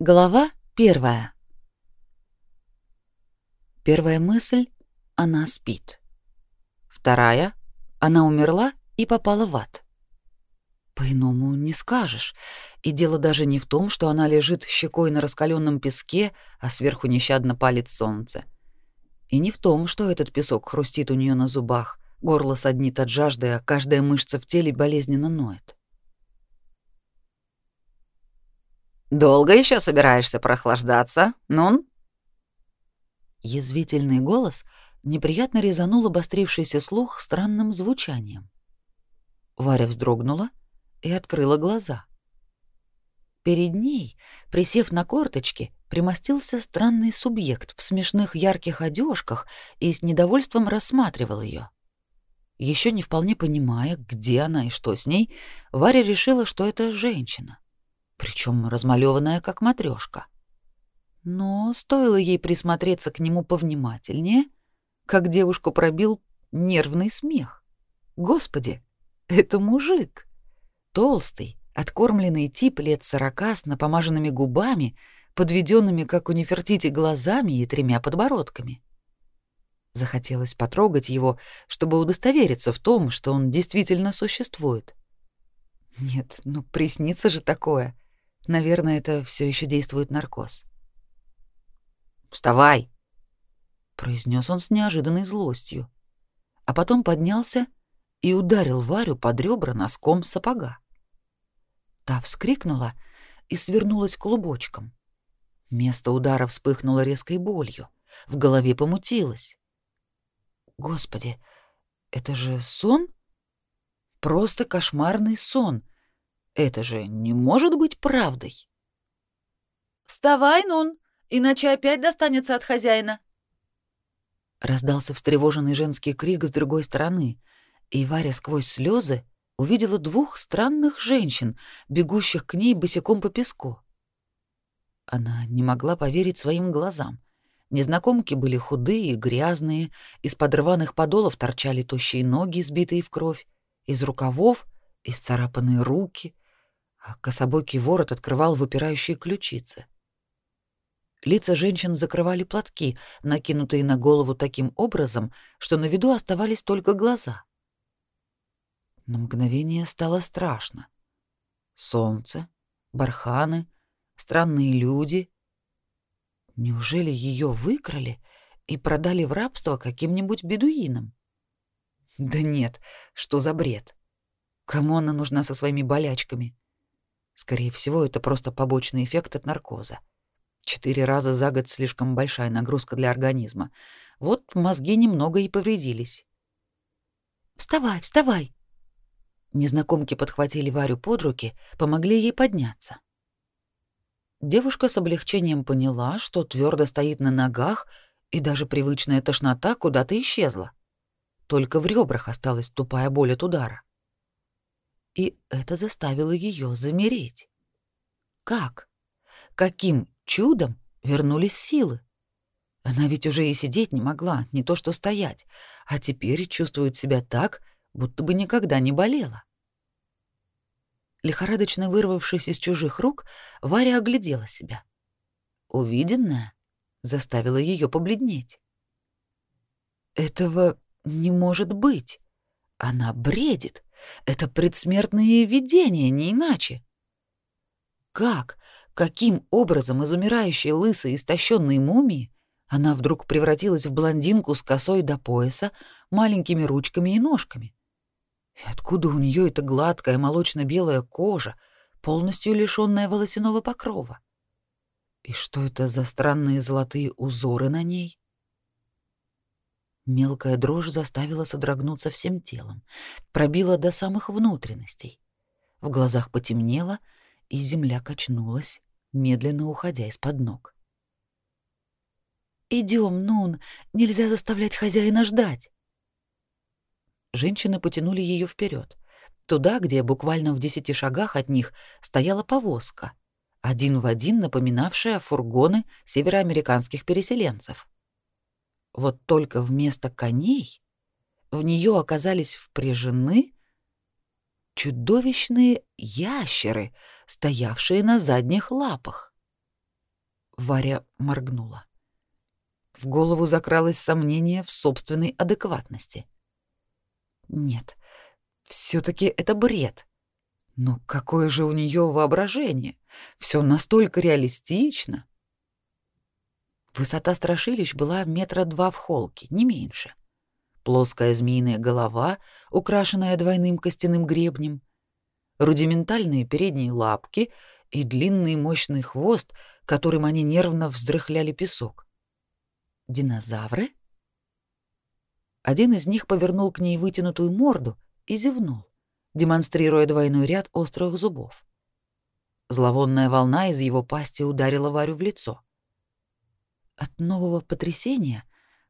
Глава первая. Первая мысль — она спит. Вторая — она умерла и попала в ад. По-иному не скажешь. И дело даже не в том, что она лежит щекой на раскаленном песке, а сверху нещадно палит солнце. И не в том, что этот песок хрустит у нее на зубах, горло саднит от жажды, а каждая мышца в теле болезненно ноет. Долго еще собираешься прохлаждаться, Нун? Язвительный голос неприятно резанул обострившийся слух странным звучанием. Варя вздрогнула и открыла глаза. Перед ней, присев на корточки, примостился странный субъект в смешных ярких одежках и с недовольством рассматривал ее. Еще не вполне понимая, где она и что с ней, Варя решила, что это женщина причем размалеванная как матрешка. Но стоило ей присмотреться к нему повнимательнее, как девушку пробил нервный смех. Господи, это мужик. Толстый, откормленный тип лет сорока с напомаженными губами, подведенными, как у Нефертити, глазами и тремя подбородками. Захотелось потрогать его, чтобы удостовериться в том, что он действительно существует. Нет, ну приснится же такое — Наверное, это все еще действует наркоз. «Вставай!» — произнес он с неожиданной злостью, а потом поднялся и ударил Варю под ребра носком сапога. Та вскрикнула и свернулась клубочком. Место удара вспыхнуло резкой болью, в голове помутилось. Господи, это же сон? Просто кошмарный сон — это же не может быть правдой. «Вставай, Нун, иначе опять достанется от хозяина!» Раздался встревоженный женский крик с другой стороны, и Варя сквозь слезы увидела двух странных женщин, бегущих к ней босиком по песку. Она не могла поверить своим глазам. Незнакомки были худые и грязные, из-под рваных подолов торчали тощие ноги, сбитые в кровь, из рукавов — исцарапанные руки, а кособокий ворот открывал выпирающие ключицы. Лица женщин закрывали платки, накинутые на голову таким образом, что на виду оставались только глаза. На мгновение стало страшно. Солнце, барханы, странные люди. Неужели ее выкрали и продали в рабство каким-нибудь бедуинам? Да нет, что за бред? Кому она нужна со своими болячками? Скорее всего, это просто побочный эффект от наркоза. Четыре раза за год слишком большая нагрузка для организма. Вот мозги немного и повредились. «Вставай, вставай!» Незнакомки подхватили Варю под руки, помогли ей подняться. Девушка с облегчением поняла, что твердо стоит на ногах, и даже привычная тошнота куда-то исчезла. Только в ребрах осталась тупая боль от удара и это заставило ее замереть. Как? Каким чудом вернулись силы? Она ведь уже и сидеть не могла, не то что стоять, а теперь чувствует себя так, будто бы никогда не болела. Лихорадочно вырвавшись из чужих рук, Варя оглядела себя. Увиденное заставило ее побледнеть. Этого не может быть. Она бредит. Это предсмертные видения, не иначе. Как, каким образом из умирающей лысой истощенной мумии она вдруг превратилась в блондинку с косой до пояса, маленькими ручками и ножками? И откуда у нее эта гладкая молочно-белая кожа, полностью лишенная волосяного покрова? И что это за странные золотые узоры на ней? Мелкая дрожь заставила содрогнуться всем телом, пробила до самых внутренностей. В глазах потемнело, и земля качнулась, медленно уходя из-под ног. «Идем, Нун, нельзя заставлять хозяина ждать!» Женщины потянули ее вперед, туда, где буквально в десяти шагах от них стояла повозка, один в один напоминавшая фургоны североамериканских переселенцев. Вот только вместо коней в нее оказались впряжены чудовищные ящеры, стоявшие на задних лапах. Варя моргнула. В голову закралось сомнение в собственной адекватности. Нет, все таки это бред. Но какое же у нее воображение? Все настолько реалистично. Высота страшилищ была метра два в холке, не меньше. Плоская змеиная голова, украшенная двойным костяным гребнем, рудиментальные передние лапки и длинный мощный хвост, которым они нервно вздрыхляли песок. Динозавры? Один из них повернул к ней вытянутую морду и зевнул, демонстрируя двойной ряд острых зубов. Зловонная волна из его пасти ударила Варю в лицо. От нового потрясения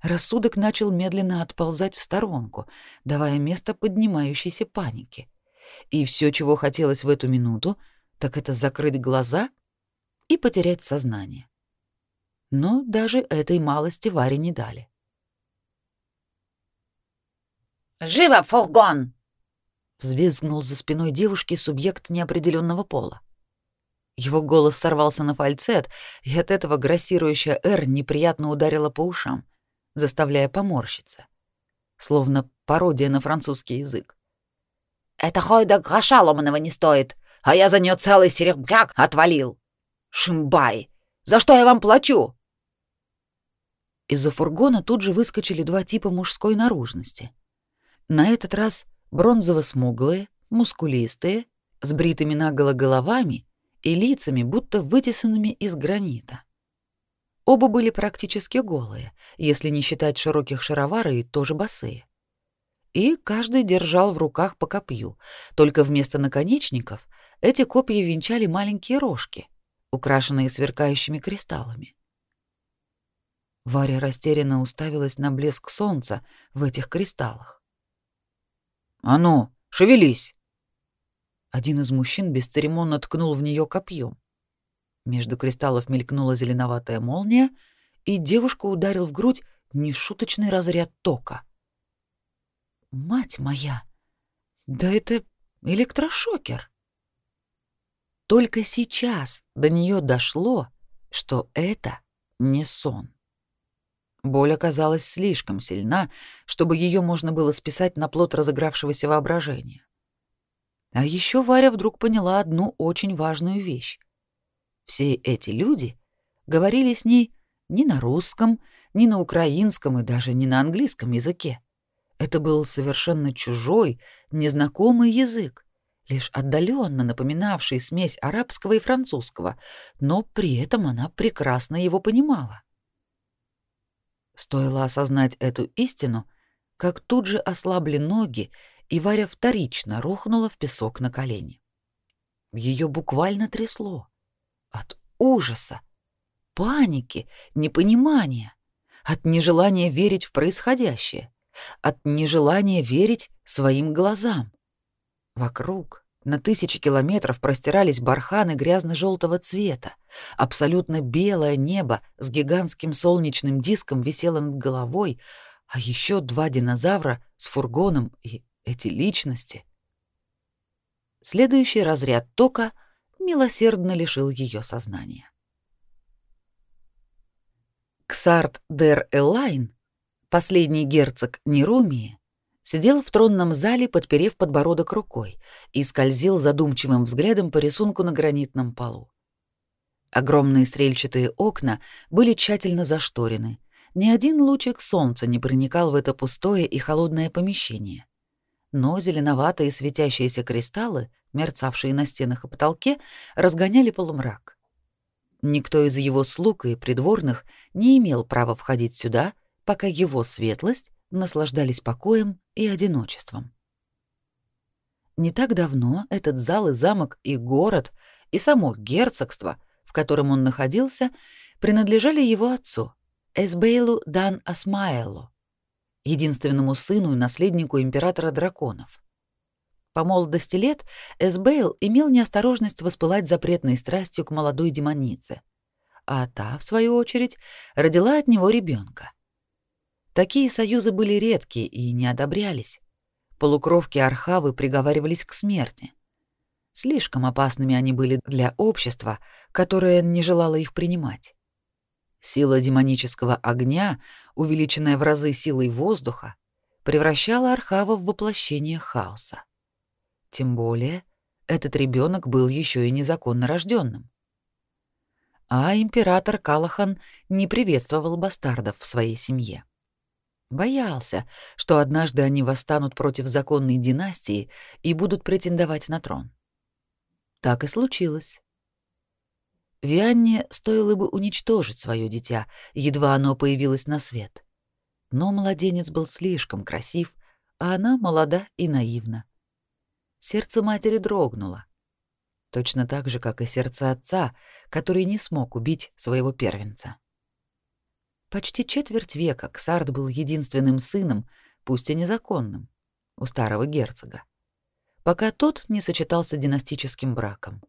рассудок начал медленно отползать в сторонку, давая место поднимающейся панике. И все, чего хотелось в эту минуту, так это закрыть глаза и потерять сознание. Но даже этой малости Варе не дали. «Живо, фургон!» — взвизгнул за спиной девушки субъект неопределенного пола. Его голос сорвался на фальцет, и от этого грассирующая «Р» неприятно ударила по ушам, заставляя поморщиться. Словно пародия на французский язык. «Это хойда гроша ломаного не стоит, а я за нее целый серебряк отвалил! Шимбай! За что я вам плачу?» Из-за фургона тут же выскочили два типа мужской наружности. На этот раз бронзово-смуглые, мускулистые, с бритыми наголо головами и лицами, будто вытесанными из гранита. Оба были практически голые, если не считать широких шаровары и тоже босые. И каждый держал в руках по копью, только вместо наконечников эти копья венчали маленькие рожки, украшенные сверкающими кристаллами. Варя растерянно уставилась на блеск солнца в этих кристаллах. «А ну, шевелись!» Один из мужчин бесцеремонно ткнул в нее копьем. Между кристаллов мелькнула зеленоватая молния, и девушку ударил в грудь нешуточный разряд тока. «Мать моя! Да это электрошокер!» Только сейчас до нее дошло, что это не сон. Боль оказалась слишком сильна, чтобы ее можно было списать на плод разыгравшегося воображения. А еще Варя вдруг поняла одну очень важную вещь. Все эти люди говорили с ней не на русском, не на украинском и даже не на английском языке. Это был совершенно чужой, незнакомый язык, лишь отдаленно напоминавший смесь арабского и французского, но при этом она прекрасно его понимала. Стоило осознать эту истину, как тут же ослабли ноги, и Варя вторично рухнула в песок на колени. Ее буквально трясло. От ужаса, паники, непонимания, от нежелания верить в происходящее, от нежелания верить своим глазам. Вокруг на тысячи километров простирались барханы грязно-желтого цвета. Абсолютно белое небо с гигантским солнечным диском висело над головой, а еще два динозавра с фургоном и эти личности. Следующий разряд тока милосердно лишил ее сознания. Ксарт дер Элайн, последний герцог Нерумии, сидел в тронном зале, подперев подбородок рукой, и скользил задумчивым взглядом по рисунку на гранитном полу. Огромные стрельчатые окна были тщательно зашторены. Ни один лучик солнца не проникал в это пустое и холодное помещение. Но зеленоватые светящиеся кристаллы, мерцавшие на стенах и потолке, разгоняли полумрак. Никто из его слуг и придворных не имел права входить сюда, пока его светлость наслаждались покоем и одиночеством. Не так давно этот зал и замок и город, и само герцогство, в котором он находился, принадлежали его отцу, Эсбейлу Дан Асмаэлу, единственному сыну и наследнику императора драконов. По молодости лет Эсбейл имел неосторожность воспылать запретной страстью к молодой демонице, а та, в свою очередь, родила от него ребенка. Такие союзы были редкие и не одобрялись. Полукровки Архавы приговаривались к смерти. Слишком опасными они были для общества, которое не желало их принимать. Сила демонического огня, увеличенная в разы силой воздуха, превращала Архава в воплощение хаоса. Тем более, этот ребенок был еще и незаконно рожденным. А император Калахан не приветствовал бастардов в своей семье. Боялся, что однажды они восстанут против законной династии и будут претендовать на трон. Так и случилось. Вианне стоило бы уничтожить свое дитя, едва оно появилось на свет. Но младенец был слишком красив, а она молода и наивна. Сердце матери дрогнуло. Точно так же, как и сердце отца, который не смог убить своего первенца. Почти четверть века Ксард был единственным сыном, пусть и незаконным, у старого герцога, пока тот не сочетался династическим браком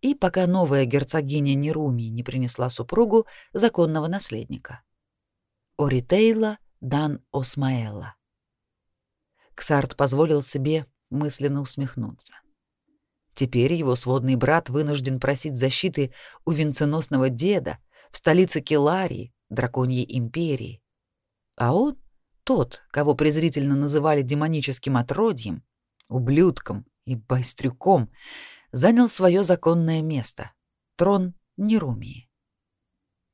и пока новая герцогиня Неруми не принесла супругу законного наследника. Оритейла Дан Осмаэла. Ксарт позволил себе мысленно усмехнуться. Теперь его сводный брат вынужден просить защиты у венценосного деда в столице Келарии, драконьей империи. А он, тот, кого презрительно называли демоническим отродьем, ублюдком и байстрюком, занял свое законное место — трон Нерумии.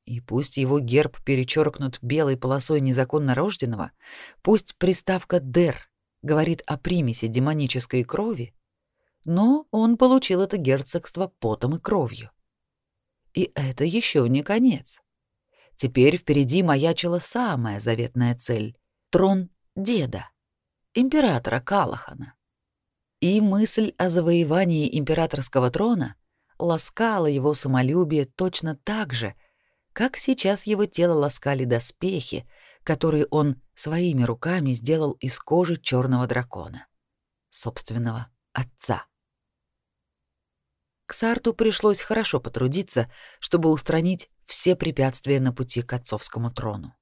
И пусть его герб перечеркнут белой полосой незаконно рожденного, пусть приставка «дер» говорит о примеси демонической крови, но он получил это герцогство потом и кровью. И это еще не конец. Теперь впереди маячила самая заветная цель — трон деда, императора Калахана. И мысль о завоевании императорского трона ласкала его самолюбие точно так же, как сейчас его тело ласкали доспехи, которые он своими руками сделал из кожи черного дракона, собственного отца. Ксарту пришлось хорошо потрудиться, чтобы устранить все препятствия на пути к отцовскому трону.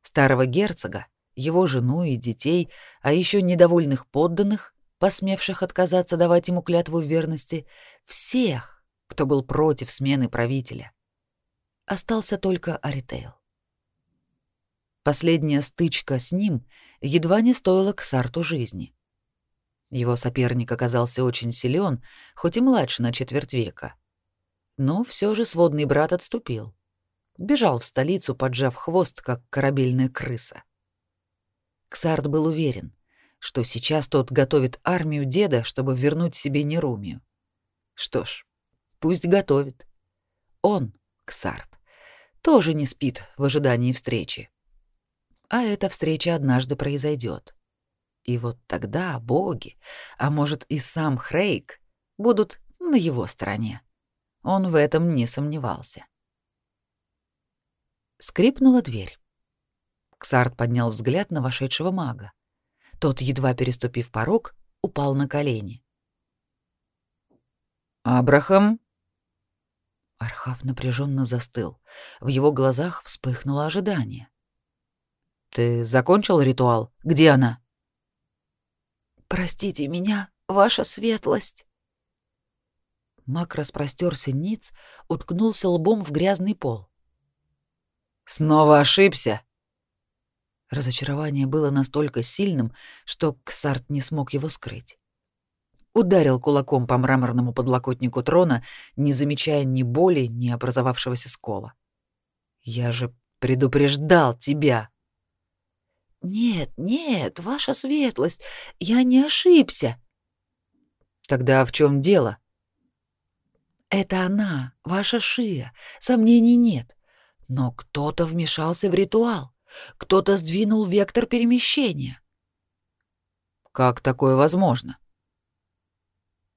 Старого герцога, его жену и детей, а еще недовольных подданных посмевших отказаться давать ему клятву верности, всех, кто был против смены правителя. Остался только Аритейл. Последняя стычка с ним едва не стоила Ксарту жизни. Его соперник оказался очень силен, хоть и младше на четверть века. Но все же сводный брат отступил. Бежал в столицу, поджав хвост, как корабельная крыса. Ксарт был уверен, что сейчас тот готовит армию деда, чтобы вернуть себе Нерумию. Что ж, пусть готовит. Он, Ксарт, тоже не спит в ожидании встречи. А эта встреча однажды произойдет. И вот тогда боги, а может и сам Хрейк, будут на его стороне. Он в этом не сомневался. Скрипнула дверь. Ксарт поднял взгляд на вошедшего мага. Тот, едва переступив порог, упал на колени. «Абрахам?» Архав напряженно застыл. В его глазах вспыхнуло ожидание. «Ты закончил ритуал? Где она?» «Простите меня, ваша светлость!» Мак распростерся ниц, уткнулся лбом в грязный пол. «Снова ошибся?» Разочарование было настолько сильным, что Ксарт не смог его скрыть. Ударил кулаком по мраморному подлокотнику трона, не замечая ни боли, ни образовавшегося скола. «Я же предупреждал тебя!» «Нет, нет, ваша светлость, я не ошибся». «Тогда в чем дело?» «Это она, ваша шия, сомнений нет. Но кто-то вмешался в ритуал. Кто-то сдвинул вектор перемещения. Как такое возможно?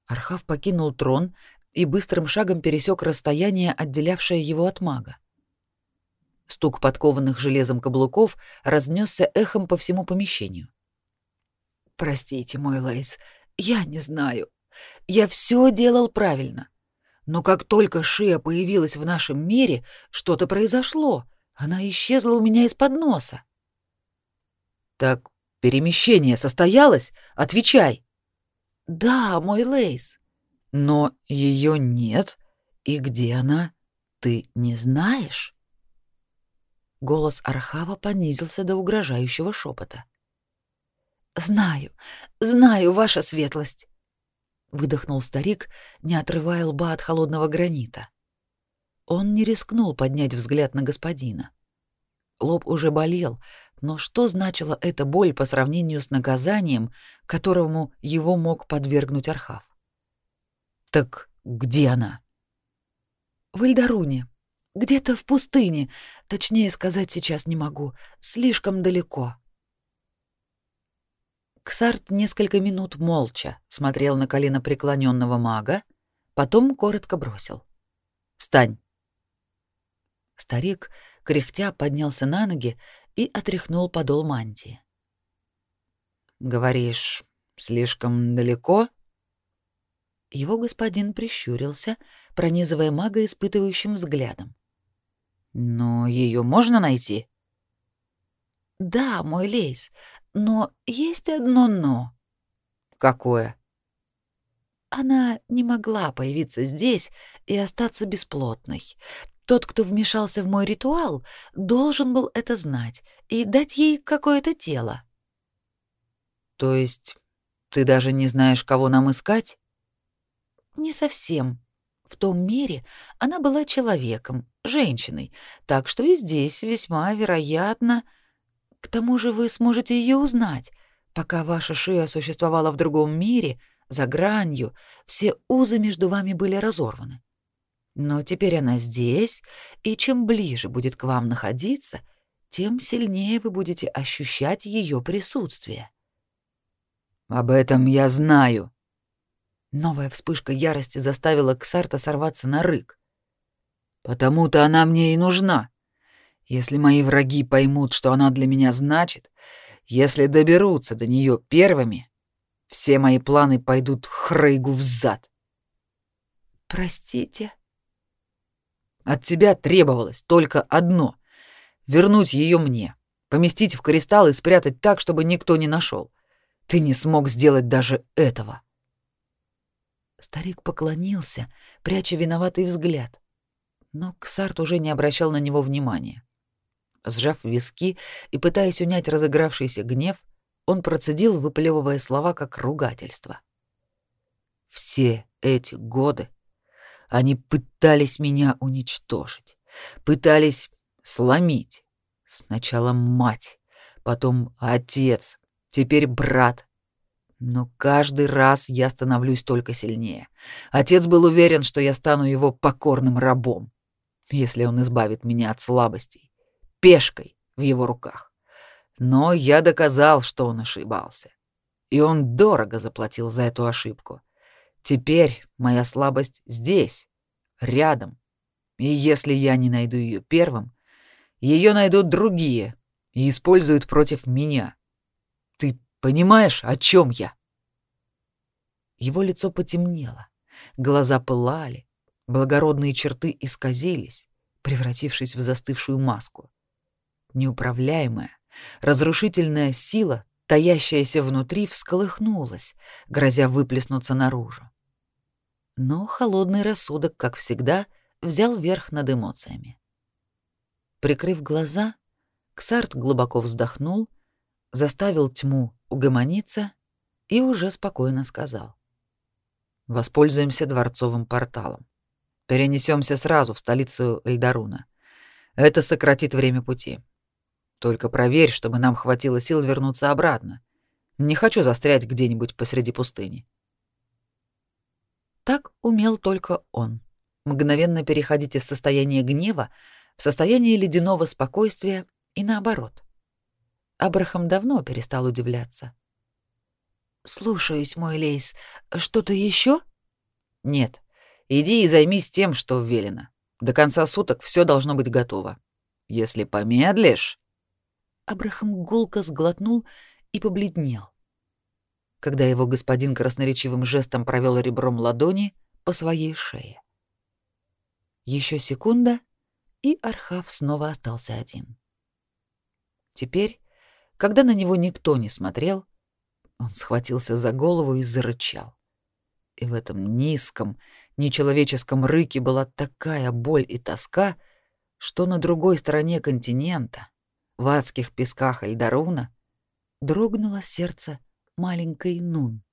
Архав покинул трон и быстрым шагом пересек расстояние, отделявшее его от мага. Стук подкованных железом каблуков разнесся эхом по всему помещению. «Простите, мой Лейс, я не знаю. Я все делал правильно. Но как только Шия появилась в нашем мире, что-то произошло. Она исчезла у меня из-под носа. Так перемещение состоялось? Отвечай. Да, мой Лейс. Но ее нет. И где она? Ты не знаешь? Голос Архава понизился до угрожающего шепота. «Знаю, знаю, ваша светлость!» — выдохнул старик, не отрывая лба от холодного гранита. Он не рискнул поднять взгляд на господина. Лоб уже болел, но что значила эта боль по сравнению с наказанием, которому его мог подвергнуть Архав? «Так где она?» «В Эльдаруне. Где-то в пустыне. Точнее сказать сейчас не могу. Слишком далеко». Ксарт несколько минут молча смотрел на колено преклоненного мага, потом коротко бросил. «Встань!» Старик, кряхтя, поднялся на ноги и отряхнул подол мантии. «Говоришь, слишком далеко?» Его господин прищурился, пронизывая мага испытывающим взглядом. «Но ее можно найти?» «Да, мой лейс, но есть одно «но». «Какое?» Она не могла появиться здесь и остаться бесплотной. Тот, кто вмешался в мой ритуал, должен был это знать и дать ей какое-то тело. То есть ты даже не знаешь, кого нам искать? Не совсем. В том мире она была человеком, женщиной, так что и здесь весьма вероятно. К тому же вы сможете ее узнать, пока ваша шея существовала в другом мире, за гранью, все узы между вами были разорваны. Но теперь она здесь, и чем ближе будет к вам находиться, тем сильнее вы будете ощущать ее присутствие. Об этом я знаю. Новая вспышка ярости заставила Ксарта сорваться на рык. Потому-то она мне и нужна. Если мои враги поймут, что она для меня значит, если доберутся до нее первыми, все мои планы пойдут хрейгу в зад. Простите, от тебя требовалось только одно — вернуть ее мне, поместить в кристалл и спрятать так, чтобы никто не нашел. Ты не смог сделать даже этого. Старик поклонился, пряча виноватый взгляд. Но Ксарт уже не обращал на него внимания. Сжав виски и пытаясь унять разыгравшийся гнев, он процедил, выплевывая слова как ругательство. «Все эти годы они пытались меня уничтожить, пытались сломить. Сначала мать, потом отец, теперь брат. Но каждый раз я становлюсь только сильнее. Отец был уверен, что я стану его покорным рабом, если он избавит меня от слабостей, пешкой в его руках. Но я доказал, что он ошибался. И он дорого заплатил за эту ошибку. Теперь моя слабость здесь, рядом. И если я не найду ее первым, ее найдут другие и используют против меня. Ты понимаешь, о чем я? Его лицо потемнело, глаза пылали, благородные черты исказились, превратившись в застывшую маску. Неуправляемая, разрушительная сила таящаяся внутри, всколыхнулась, грозя выплеснуться наружу. Но холодный рассудок, как всегда, взял верх над эмоциями. Прикрыв глаза, Ксарт глубоко вздохнул, заставил тьму угомониться и уже спокойно сказал. «Воспользуемся дворцовым порталом. Перенесемся сразу в столицу Эльдаруна. Это сократит время пути. Только проверь, чтобы нам хватило сил вернуться обратно. Не хочу застрять где-нибудь посреди пустыни. Так умел только он. Мгновенно переходить из состояния гнева в состояние ледяного спокойствия и наоборот. Абрахам давно перестал удивляться. «Слушаюсь, мой Лейс. Что-то еще? «Нет. Иди и займись тем, что велено. До конца суток все должно быть готово. Если помедлишь...» Абрахам гулко сглотнул и побледнел, когда его господин красноречивым жестом провел ребром ладони по своей шее. Еще секунда, и Архав снова остался один. Теперь, когда на него никто не смотрел, он схватился за голову и зарычал. И в этом низком, нечеловеческом рыке была такая боль и тоска, что на другой стороне континента, в адских песках Эльдаруна, дрогнуло сердце маленькой Нун.